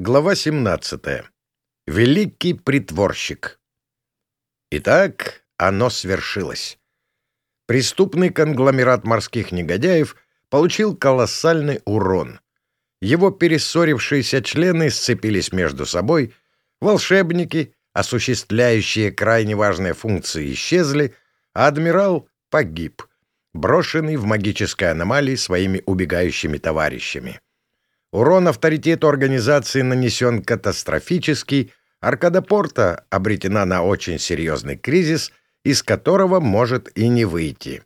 Глава 17. Великий притворщик. Итак, оно свершилось. Преступный конгломерат морских негодяев получил колоссальный урон. Его перессорившиеся члены сцепились между собой, волшебники, осуществляющие крайне важные функции, исчезли, а адмирал погиб, брошенный в магической аномалии своими убегающими товарищами. Урон авторитету организации нанесен катастрофический, Аркада Порта обретена на очень серьезный кризис, из которого может и не выйти.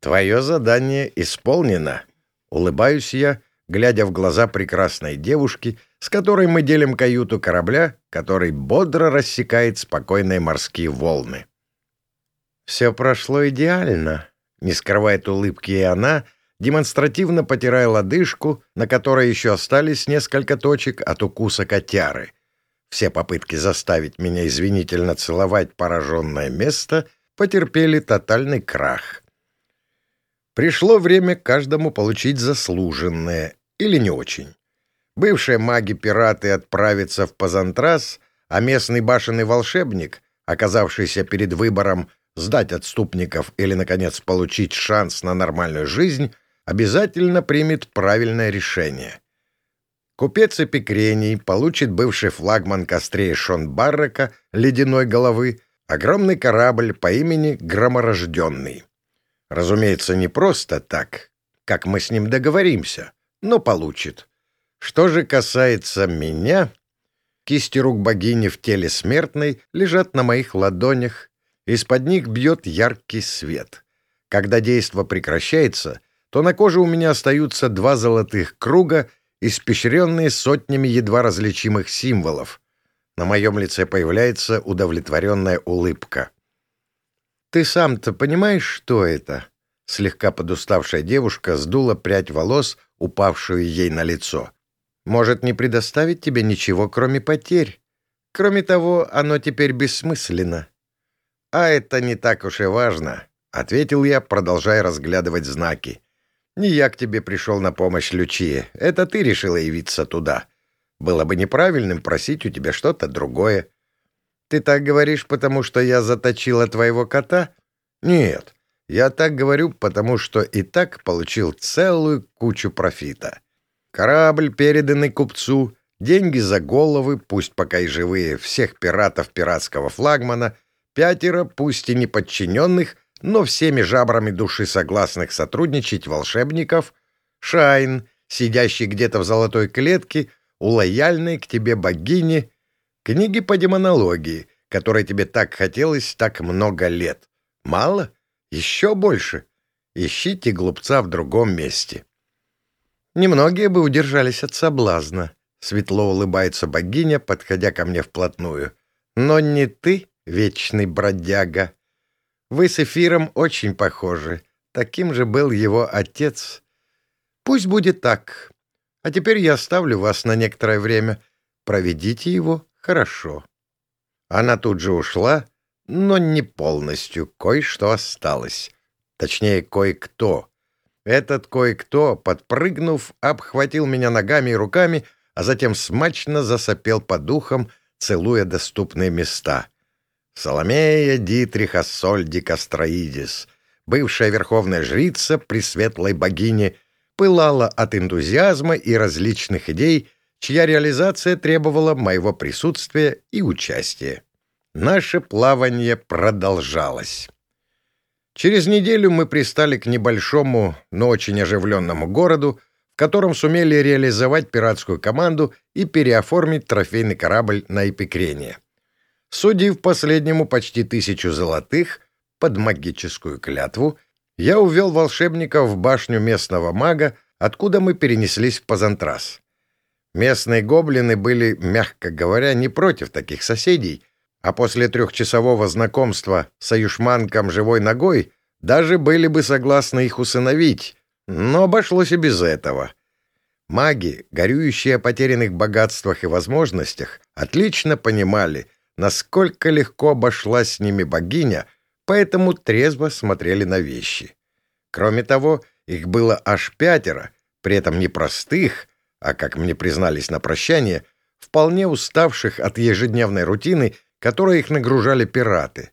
«Твое задание исполнено», — улыбаюсь я, глядя в глаза прекрасной девушки, с которой мы делим каюту корабля, который бодро рассекает спокойные морские волны. «Все прошло идеально», — не скрывает улыбки и она — демонстративно потирая лодыжку, на которой еще остались несколько точек от укуса котяры. Все попытки заставить меня извинительно целовать пораженное место потерпели тотальный крах. Пришло время каждому получить заслуженное, или не очень. Бывшие маги-пираты отправятся в Пазантрас, а местный башенный волшебник, оказавшийся перед выбором сдать отступников или, наконец, получить шанс на нормальную жизнь, обязательно примет правильное решение. Купец Эпикрений получит бывший флагман кострей Шон Баррака ледяной головы огромный корабль по имени Громорожденный. Разумеется, не просто так, как мы с ним договоримся, но получит. Что же касается меня, кисти рук богини в теле смертной лежат на моих ладонях, из-под них бьет яркий свет. Когда действо прекращается — то на коже у меня остаются два золотых круга, испещренные сотнями едва различимых символов. На моем лице появляется удовлетворенная улыбка. «Ты сам-то понимаешь, что это?» Слегка подуставшая девушка сдула прядь волос, упавшую ей на лицо. «Может не предоставить тебе ничего, кроме потерь. Кроме того, оно теперь бессмысленно». «А это не так уж и важно», — ответил я, продолжая разглядывать знаки. Не я к тебе пришел на помощь, Лючия. Это ты решила явиться туда. Было бы неправильным просить у тебя что-то другое. Ты так говоришь, потому что я заточила твоего кота? Нет, я так говорю, потому что и так получил целую кучу профита. Корабль, переданный купцу, деньги за головы, пусть пока и живые, всех пиратов пиратского флагмана, пятеро, пусть и не подчиненных — но всеми жабрами души согласных сотрудничать волшебников, Шайн, сидящий где-то в золотой клетке, у лояльной к тебе богини, книги по демонологии, которой тебе так хотелось так много лет. Мало? Еще больше. Ищите глупца в другом месте. Немногие бы удержались от соблазна. Светло улыбается богиня, подходя ко мне вплотную. Но не ты, вечный бродяга. Вы с Эфиром очень похожи. Таким же был его отец. Пусть будет так. А теперь я оставлю вас на некоторое время. Проведите его хорошо». Она тут же ушла, но не полностью. Кое-что осталось. Точнее, кое-кто. Этот кое-кто, подпрыгнув, обхватил меня ногами и руками, а затем смачно засопел по духам, целуя доступные места — Соломея Дитриха Сольди Кастроидис, бывшая верховная жрица Пресветлой богини, пылала от энтузиазма и различных идей, чья реализация требовала моего присутствия и участия. Наше плавание продолжалось. Через неделю мы пристали к небольшому, но очень оживленному городу, в котором сумели реализовать пиратскую команду и переоформить трофейный корабль на Эпикрене судив последнему почти тысячу золотых под магическую клятву, я увел волшебников в башню местного мага, откуда мы перенеслись в Пазантрас. Местные гоблины были, мягко говоря, не против таких соседей, а после трехчасового знакомства с аюшманком живой ногой даже были бы согласны их усыновить, но обошлось и без этого. Маги, горюющие о потерянных богатствах и возможностях, отлично понимали — насколько легко обошлась с ними богиня, поэтому трезво смотрели на вещи. Кроме того, их было аж пятеро, при этом не простых, а, как мне признались на прощание, вполне уставших от ежедневной рутины, которой их нагружали пираты.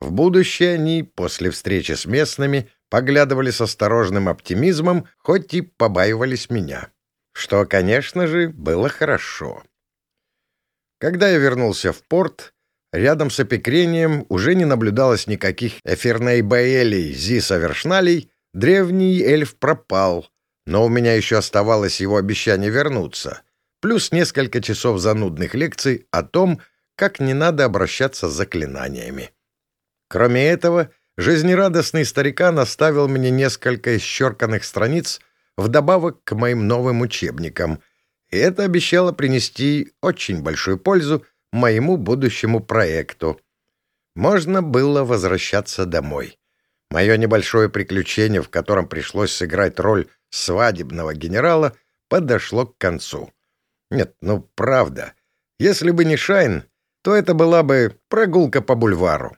В будущее они, после встречи с местными, поглядывали с осторожным оптимизмом, хоть и побаивались меня. Что, конечно же, было хорошо. Когда я вернулся в порт, рядом с опекрением уже не наблюдалось никаких эфирней-баэлей, зисовершналей, древний эльф пропал, но у меня еще оставалось его обещание вернуться, плюс несколько часов занудных лекций о том, как не надо обращаться с заклинаниями. Кроме этого, жизнерадостный старикан оставил мне несколько исчерканных страниц вдобавок к моим новым учебникам, и это обещало принести очень большую пользу моему будущему проекту. Можно было возвращаться домой. Мое небольшое приключение, в котором пришлось сыграть роль свадебного генерала, подошло к концу. Нет, ну правда, если бы не Шайн, то это была бы прогулка по бульвару.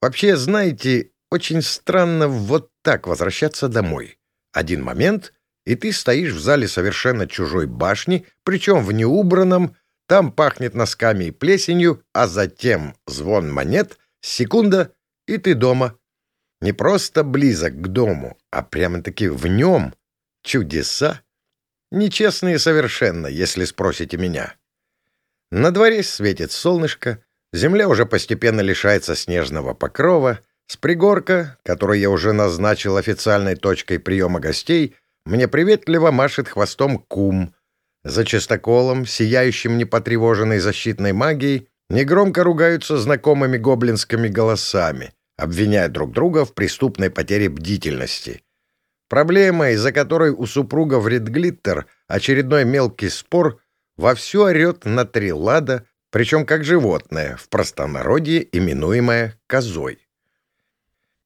Вообще, знаете, очень странно вот так возвращаться домой. Один момент, и ты стоишь в зале совершенно чужой башни, причем в неубранном, там пахнет носками и плесенью, а затем звон монет, секунда, и ты дома. Не просто близок к дому, а прямо-таки в нем. Чудеса. Нечестные совершенно, если спросите меня. На дворе светит солнышко, земля уже постепенно лишается снежного покрова, с пригорка, который я уже назначил официальной точкой приема гостей, мне приветливо машет хвостом кум. За чистоколом, сияющим непотревоженной защитной магией, негромко ругаются знакомыми гоблинскими голосами, обвиняя друг друга в преступной потере бдительности. Проблема, из-за которой у супруга в Редглиттер очередной мелкий спор вовсю орет на три лада, причем как животное, в простонародье именуемое козой.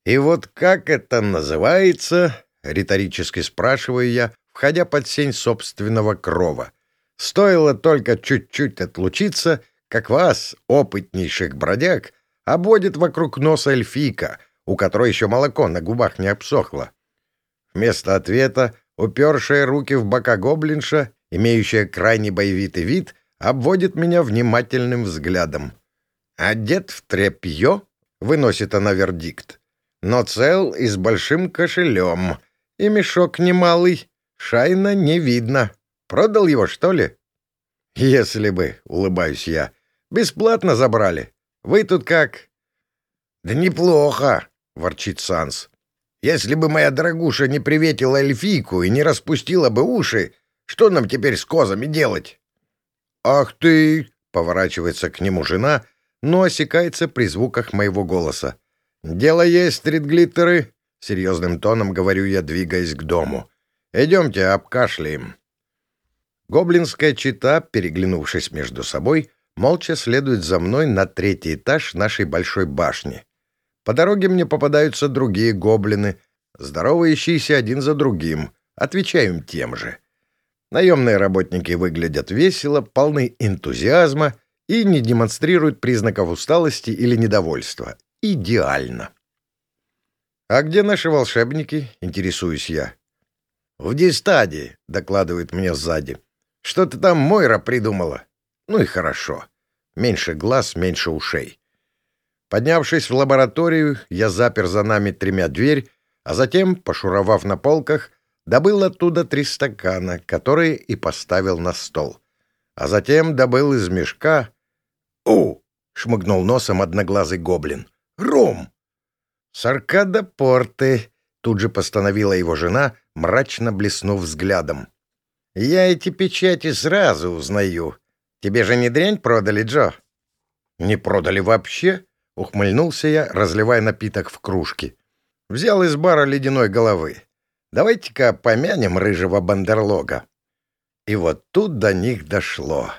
«И вот как это называется?» — риторически спрашиваю я, входя под сень собственного крова. «Стоило только чуть-чуть отлучиться, как вас, опытнейших бродяг, обводит вокруг носа эльфийка, у которой еще молоко на губах не обсохло». Вместо ответа, упершая руки в бока гоблинша, имеющая крайне боевитый вид, обводит меня внимательным взглядом. «Одет в тряпье?» — выносит она вердикт но цел и с большим кошелем. И мешок немалый. Шайна не видно. Продал его, что ли? Если бы, — улыбаюсь я, — бесплатно забрали. Вы тут как? Да неплохо, — ворчит Санс. Если бы моя дорогуша не приветила эльфийку и не распустила бы уши, что нам теперь с козами делать? Ах ты, — поворачивается к нему жена, но осекается при звуках моего голоса. «Дело есть, стритглиттеры», — серьезным тоном говорю я, двигаясь к дому. «Идемте, обкашляем». Гоблинская чита, переглянувшись между собой, молча следует за мной на третий этаж нашей большой башни. По дороге мне попадаются другие гоблины, здоровающиеся один за другим, отвечаю им тем же. Наемные работники выглядят весело, полны энтузиазма и не демонстрируют признаков усталости или недовольства идеально. «А где наши волшебники?» — интересуюсь я. «В Дистаде», — докладывает мне сзади. «Что-то там Мойра придумала. Ну и хорошо. Меньше глаз, меньше ушей». Поднявшись в лабораторию, я запер за нами тремя дверь, а затем, пошуровав на полках, добыл оттуда три стакана, которые и поставил на стол. А затем добыл из мешка... «У!» — шмыгнул носом одноглазый гоблин. Ром!» «Саркада порты!» — тут же постановила его жена, мрачно блеснув взглядом. «Я эти печати сразу узнаю. Тебе же не дрянь продали, Джо?» «Не продали вообще?» — ухмыльнулся я, разливая напиток в кружке. Взял из бара ледяной головы. «Давайте-ка помянем рыжего бандерлога». И вот тут до них дошло.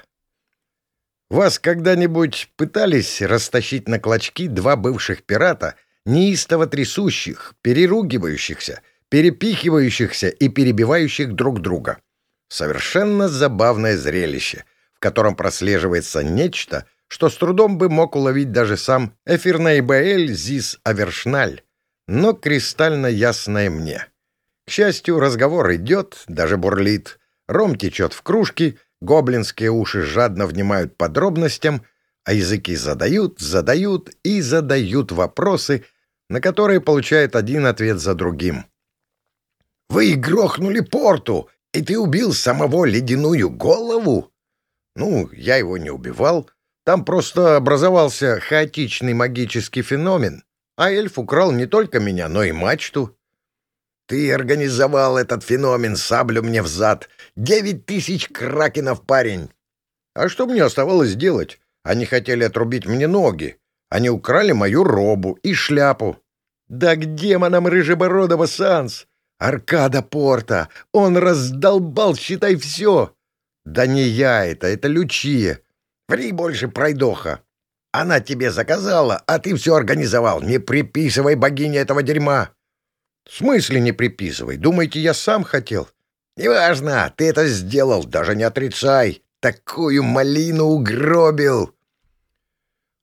Вас когда-нибудь пытались растащить на клочки два бывших пирата, неистово трясущих, переругивающихся, перепихивающихся и перебивающих друг друга? Совершенно забавное зрелище, в котором прослеживается нечто, что с трудом бы мог уловить даже сам Эфирнейбаэль Зис Авершналь, но кристально ясное мне. К счастью, разговор идет, даже бурлит. Ром течет в кружке, гоблинские уши жадно внимают подробностям, а языки задают, задают и задают вопросы, на которые получают один ответ за другим. «Вы грохнули порту, и ты убил самого ледяную голову?» «Ну, я его не убивал. Там просто образовался хаотичный магический феномен, а эльф украл не только меня, но и мачту». «Ты организовал этот феномен, саблю мне в зад. Девять тысяч кракенов, парень!» «А что мне оставалось делать? Они хотели отрубить мне ноги. Они украли мою робу и шляпу». «Да к демонам Рыжебородова Санс! Аркада Порта! Он раздолбал, считай, все!» «Да не я это, это Лючия. Ври больше, пройдоха. Она тебе заказала, а ты все организовал. Не приписывай богине этого дерьма». «В смысле не приписывай? Думаете, я сам хотел?» «Неважно, ты это сделал, даже не отрицай. Такую малину угробил!»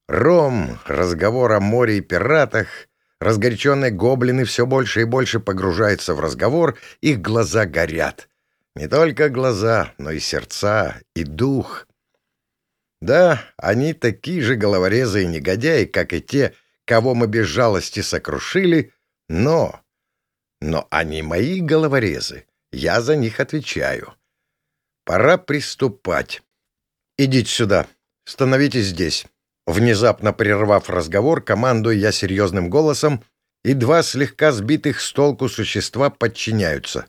Ром, разговор о море и пиратах, разгоряченные гоблины все больше и больше погружаются в разговор, их глаза горят. Не только глаза, но и сердца, и дух. Да, они такие же головорезы и негодяи, как и те, кого мы без жалости сокрушили, но... Но они мои головорезы, я за них отвечаю. Пора приступать. Идите сюда, становитесь здесь. Внезапно прервав разговор, командую я серьезным голосом, и два слегка сбитых с толку существа подчиняются.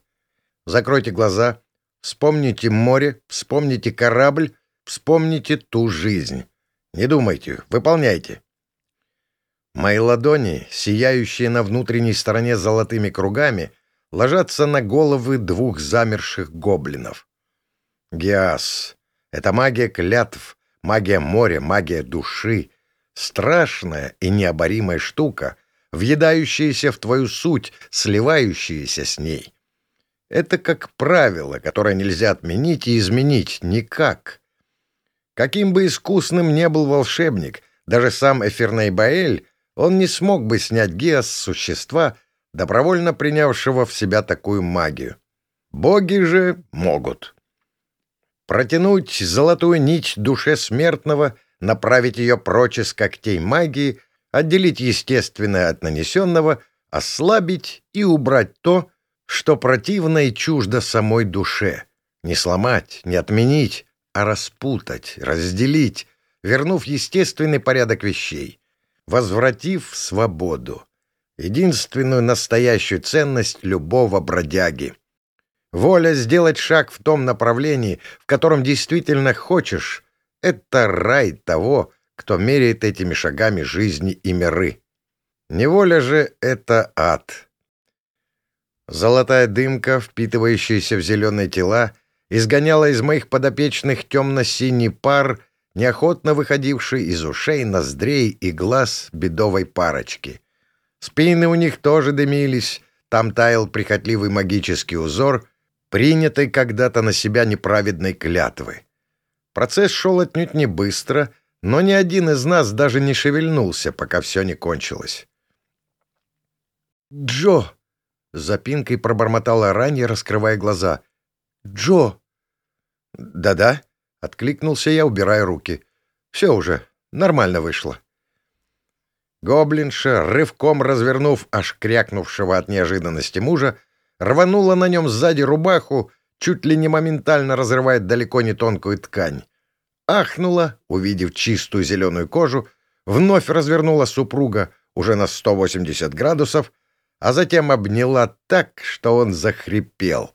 Закройте глаза, вспомните море, вспомните корабль, вспомните ту жизнь. Не думайте, выполняйте. Мои ладони, сияющие на внутренней стороне золотыми кругами, ложатся на головы двух замерших гоблинов. Гиас — это магия клятв, магия моря, магия души. Страшная и необоримая штука, въедающаяся в твою суть, сливающаяся с ней. Это как правило, которое нельзя отменить и изменить никак. Каким бы искусным ни был волшебник, даже сам Эфирней Баэль, он не смог бы снять Гиас с существа, добровольно принявшего в себя такую магию. Боги же могут. Протянуть золотую нить душе смертного, направить ее прочь из когтей магии, отделить естественное от нанесенного, ослабить и убрать то, что противно и чуждо самой душе. Не сломать, не отменить, а распутать, разделить, вернув естественный порядок вещей, возвратив свободу единственную настоящую ценность любого бродяги. Воля сделать шаг в том направлении, в котором действительно хочешь, — это рай того, кто меряет этими шагами жизни и миры. Неволя же — это ад. Золотая дымка, впитывающаяся в зеленые тела, изгоняла из моих подопечных темно-синий пар, неохотно выходивший из ушей, ноздрей и глаз бедовой парочки — Спины у них тоже дымились, там таял прихотливый магический узор, принятый когда-то на себя неправедной клятвы. Процесс шел отнюдь не быстро, но ни один из нас даже не шевельнулся, пока все не кончилось. «Джо!» — запинкой пробормотала ранее, раскрывая глаза. «Джо!» «Да-да», — откликнулся я, убирая руки. «Все уже, нормально вышло». Гоблинша, рывком развернув аж крякнувшего от неожиданности мужа, рванула на нем сзади рубаху, чуть ли не моментально разрывает далеко не тонкую ткань. Ахнула, увидев чистую зеленую кожу, вновь развернула супруга уже на 180 градусов, а затем обняла так, что он захрипел.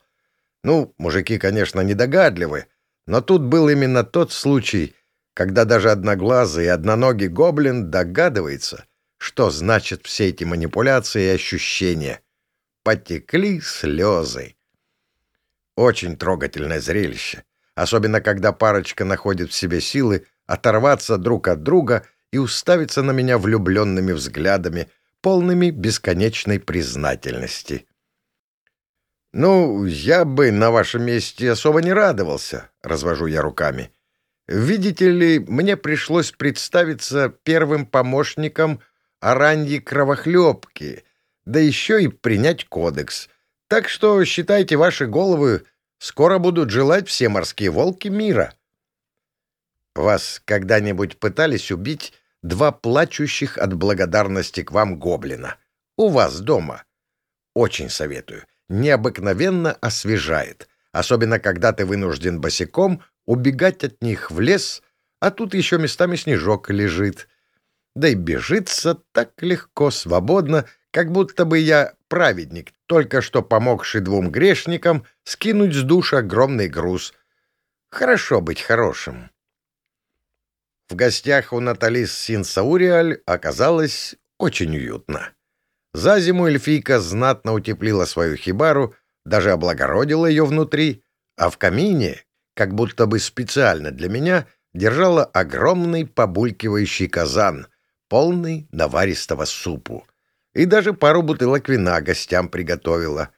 Ну, мужики, конечно, недогадливы, но тут был именно тот случай, когда даже одноглазый и одноногий гоблин догадывается — что значат все эти манипуляции и ощущения. Потекли слезы. Очень трогательное зрелище, особенно когда парочка находит в себе силы оторваться друг от друга и уставиться на меня влюбленными взглядами, полными бесконечной признательности. «Ну, я бы на вашем месте особо не радовался», — развожу я руками. «Видите ли, мне пришлось представиться первым помощником ораньи кровохлебки, да еще и принять кодекс. Так что считайте ваши головы Скоро будут желать все морские волки мира. Вас когда-нибудь пытались убить два плачущих от благодарности к вам гоблина? У вас дома. Очень советую. Необыкновенно освежает. Особенно, когда ты вынужден босиком убегать от них в лес, а тут еще местами снежок лежит. Да и бежится так легко, свободно, как будто бы я праведник, только что помогший двум грешникам скинуть с душ огромный груз. Хорошо быть хорошим. В гостях у Наталис Синсауриаль оказалось очень уютно. За зиму эльфийка знатно утеплила свою хибару, даже облагородила ее внутри, а в камине, как будто бы специально для меня, держала огромный побулькивающий казан, полный наваристого супу. И даже пару бутылок вина гостям приготовила.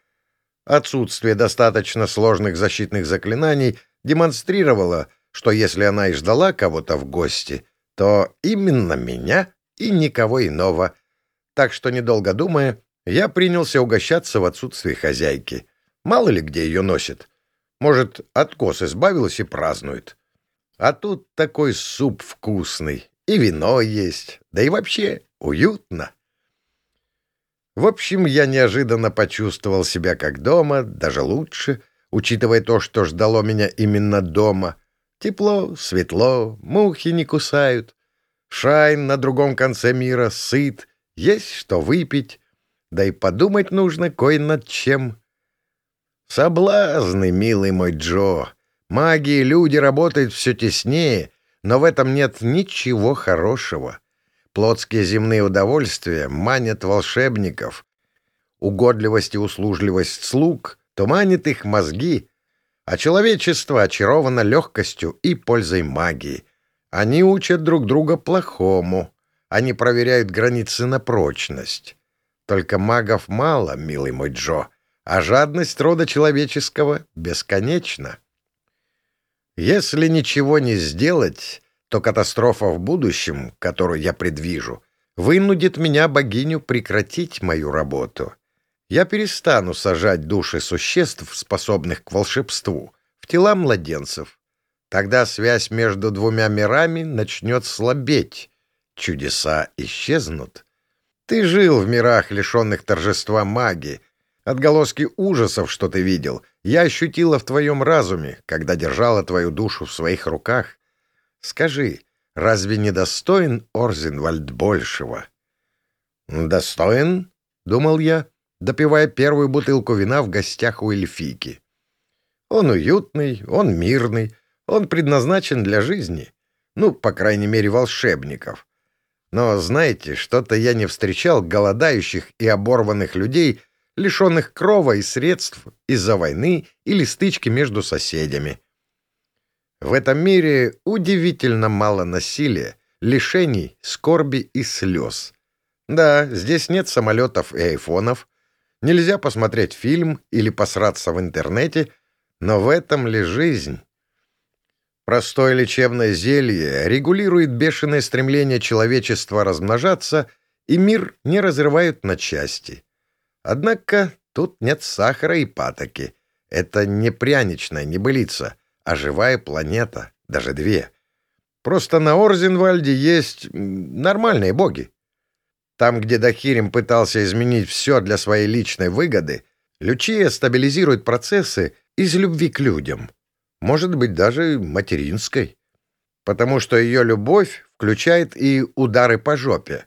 Отсутствие достаточно сложных защитных заклинаний демонстрировало, что если она и ждала кого-то в гости, то именно меня и никого иного. Так что, недолго думая, я принялся угощаться в отсутствие хозяйки. Мало ли где ее носит. Может, откос избавилась и празднует. А тут такой суп вкусный, и вино есть, да и вообще уютно. В общем, я неожиданно почувствовал себя как дома, даже лучше, учитывая то, что ждало меня именно дома. Тепло, светло, мухи не кусают. Шайн на другом конце мира сыт, есть что выпить, да и подумать нужно кое над чем. Соблазны, милый мой Джо. Маги и люди работают все теснее, но в этом нет ничего хорошего. Плотские земные удовольствия манят волшебников. Угодливость и услужливость слуг туманит их мозги, а человечество очаровано легкостью и пользой магии. Они учат друг друга плохому. Они проверяют границы на прочность. Только магов мало, милый мой Джо а жадность рода человеческого бесконечна. Если ничего не сделать, то катастрофа в будущем, которую я предвижу, вынудит меня, богиню, прекратить мою работу. Я перестану сажать души существ, способных к волшебству, в тела младенцев. Тогда связь между двумя мирами начнет слабеть, чудеса исчезнут. Ты жил в мирах, лишенных торжества магии, Отголоски ужасов, что ты видел, я ощутила в твоем разуме, когда держала твою душу в своих руках. Скажи, разве не достоин Орзенвальд большего? Достоин, — думал я, допивая первую бутылку вина в гостях у эльфийки. Он уютный, он мирный, он предназначен для жизни. Ну, по крайней мере, волшебников. Но, знаете, что-то я не встречал голодающих и оборванных людей, лишенных крова и средств из-за войны или стычки между соседями. В этом мире удивительно мало насилия, лишений, скорби и слез. Да, здесь нет самолетов и айфонов, нельзя посмотреть фильм или посраться в интернете, но в этом ли жизнь? Простое лечебное зелье регулирует бешеное стремление человечества размножаться, и мир не разрывают на части. Однако тут нет сахара и патоки. Это не пряничная небылица, а живая планета, даже две. Просто на Орзенвальде есть нормальные боги. Там, где Дахирим пытался изменить все для своей личной выгоды, Лючия стабилизирует процессы из любви к людям. Может быть, даже материнской. Потому что ее любовь включает и удары по жопе.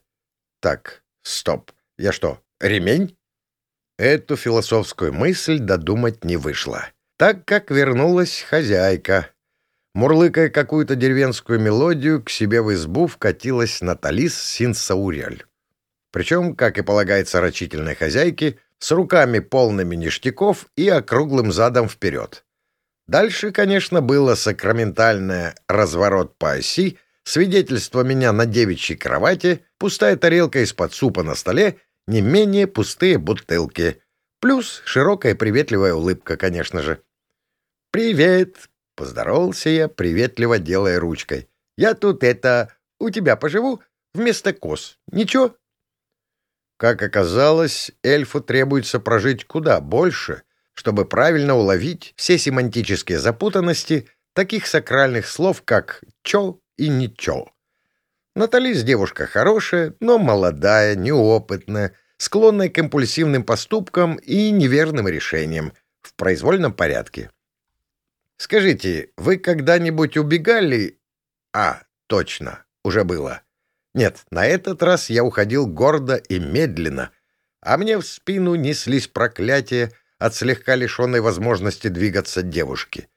Так, стоп. Я что, ремень? Эту философскую мысль додумать не вышло, так как вернулась хозяйка. Мурлыкая какую-то деревенскую мелодию, к себе в избу вкатилась Наталис Синсаурель. Причем, как и полагается рачительной хозяйке, с руками полными ништяков и округлым задом вперед. Дальше, конечно, было сакраментальное «разворот по оси», свидетельство меня на девичьей кровати, пустая тарелка из-под супа на столе не менее пустые бутылки. Плюс широкая приветливая улыбка, конечно же. «Привет!» — поздоровался я, приветливо делая ручкой. «Я тут это... у тебя поживу вместо кос. Ничего?» Как оказалось, эльфу требуется прожить куда больше, чтобы правильно уловить все семантические запутанности таких сакральных слов, как «чо» и «ничо». Наталис девушка хорошая, но молодая, неопытная, склонная к импульсивным поступкам и неверным решениям в произвольном порядке. Скажите, вы когда-нибудь убегали? А, точно, уже было. Нет, на этот раз я уходил гордо и медленно, а мне в спину неслись проклятия от слегка лишенной возможности двигаться девушки.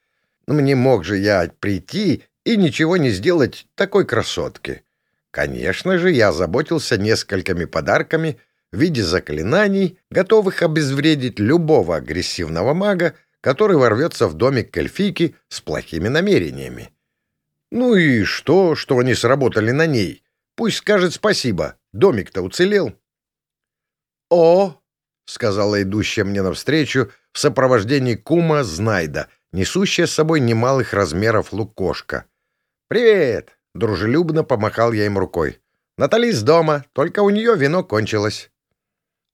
Ну, не мог же я прийти и ничего не сделать такой красотке. Конечно же, я заботился несколькими подарками в виде заклинаний, готовых обезвредить любого агрессивного мага, который ворвется в домик к эльфийке с плохими намерениями. Ну и что, что они сработали на ней? Пусть скажет спасибо. Домик-то уцелел. «О!» — сказала идущая мне навстречу в сопровождении кума Знайда, несущая с собой немалых размеров лукошка. «Привет!» Дружелюбно помахал я им рукой. «Натали из дома, только у нее вино кончилось».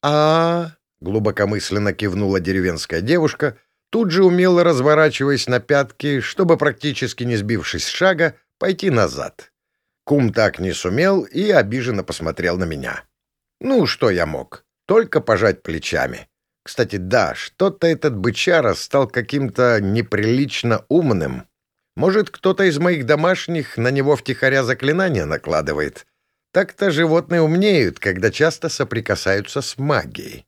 а глубокомысленно кивнула деревенская девушка, тут же умело разворачиваясь на пятки, чтобы, практически не сбившись с шага, пойти назад. Кум так не сумел и обиженно посмотрел на меня. Ну, что я мог? Только пожать плечами. Кстати, да, что-то этот бычара стал каким-то неприлично умным. Может, кто-то из моих домашних на него втихаря заклинания накладывает. Так-то животные умнеют, когда часто соприкасаются с магией.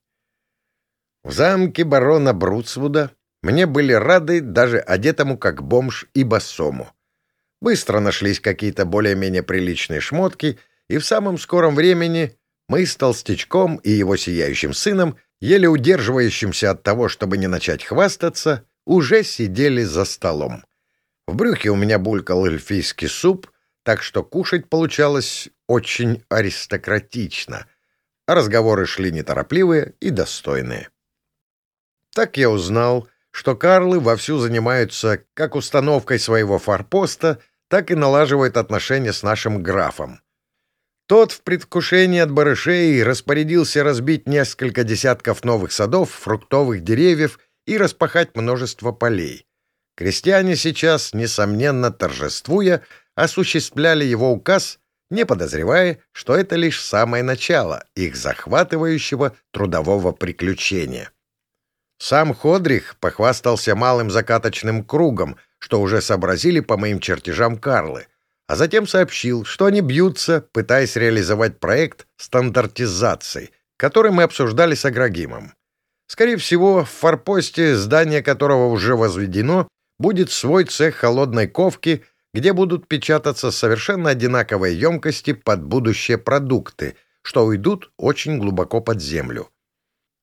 В замке барона Бруцвуда мне были рады даже одетому как бомж и босому. Быстро нашлись какие-то более-менее приличные шмотки, и в самом скором времени мы с Толстячком и его сияющим сыном, еле удерживающимся от того, чтобы не начать хвастаться, уже сидели за столом. В брюхе у меня булькал эльфийский суп, так что кушать получалось очень аристократично, а разговоры шли неторопливые и достойные. Так я узнал, что Карлы вовсю занимаются как установкой своего форпоста, так и налаживают отношения с нашим графом. Тот в предвкушении от барышей распорядился разбить несколько десятков новых садов, фруктовых деревьев и распахать множество полей. Крестьяне сейчас, несомненно торжествуя, осуществляли его указ, не подозревая, что это лишь самое начало их захватывающего трудового приключения. Сам Ходрих похвастался малым закаточным кругом, что уже сообразили по моим чертежам Карлы, а затем сообщил, что они бьются, пытаясь реализовать проект стандартизации, который мы обсуждали с Аграгимом. Скорее всего, в форпосте, здание которого уже возведено, будет свой цех холодной ковки, где будут печататься совершенно одинаковые емкости под будущие продукты, что уйдут очень глубоко под землю.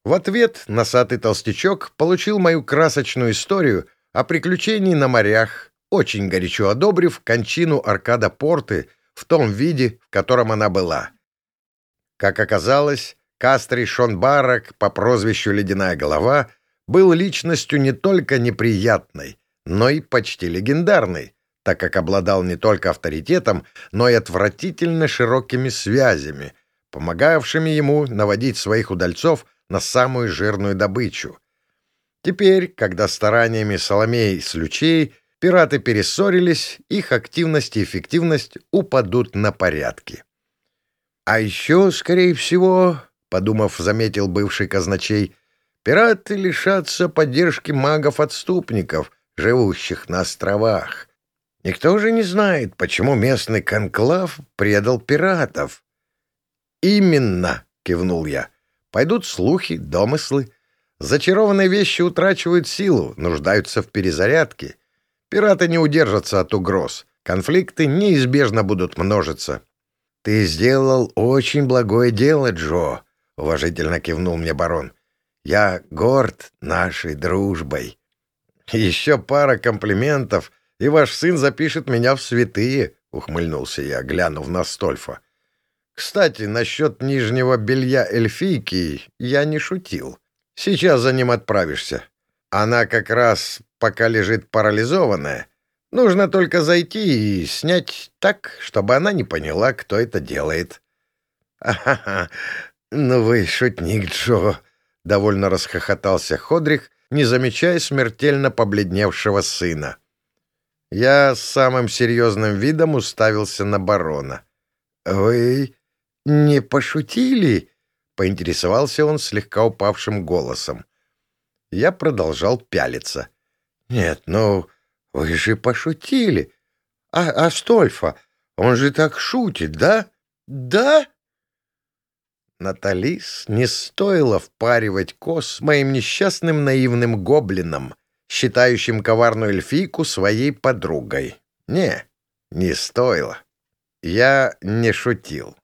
В ответ носатый толстячок получил мою красочную историю о приключении на морях, очень горячо одобрив кончину Аркада Порты в том виде, в котором она была. Как оказалось, Кастрий Шонбарак по прозвищу «Ледяная голова» был личностью не только неприятной, но и почти легендарный, так как обладал не только авторитетом, но и отвратительно широкими связями, помогавшими ему наводить своих удальцов на самую жирную добычу. Теперь, когда стараниями Соломеи с Лючей пираты перессорились, их активность и эффективность упадут на порядки. А еще, скорее всего, — подумав, заметил бывший казначей, — пираты лишатся поддержки магов-отступников — живущих на островах. Никто же не знает, почему местный конклав предал пиратов. «Именно!» — кивнул я. «Пойдут слухи, домыслы. Зачарованные вещи утрачивают силу, нуждаются в перезарядке. Пираты не удержатся от угроз. Конфликты неизбежно будут множиться». «Ты сделал очень благое дело, Джо», — уважительно кивнул мне барон. «Я горд нашей дружбой». «Еще пара комплиментов, и ваш сын запишет меня в святые», — ухмыльнулся я, глянув на Стольфа. «Кстати, насчет нижнего белья эльфийки я не шутил. Сейчас за ним отправишься. Она как раз пока лежит парализованная. Нужно только зайти и снять так, чтобы она не поняла, кто это делает». «Ага, ну вы шутник, Джо», — довольно расхохотался Ходрих, не замечая смертельно побледневшего сына. Я с самым серьезным видом уставился на барона. «Вы не пошутили?» — поинтересовался он слегка упавшим голосом. Я продолжал пялиться. «Нет, ну, вы же пошутили. А, а Стольфа, он же так шутит, да? Да?» Наталис не стоило впаривать кос моим несчастным наивным гоблинам, считающим коварную эльфийку своей подругой. Не, не стоило. Я не шутил.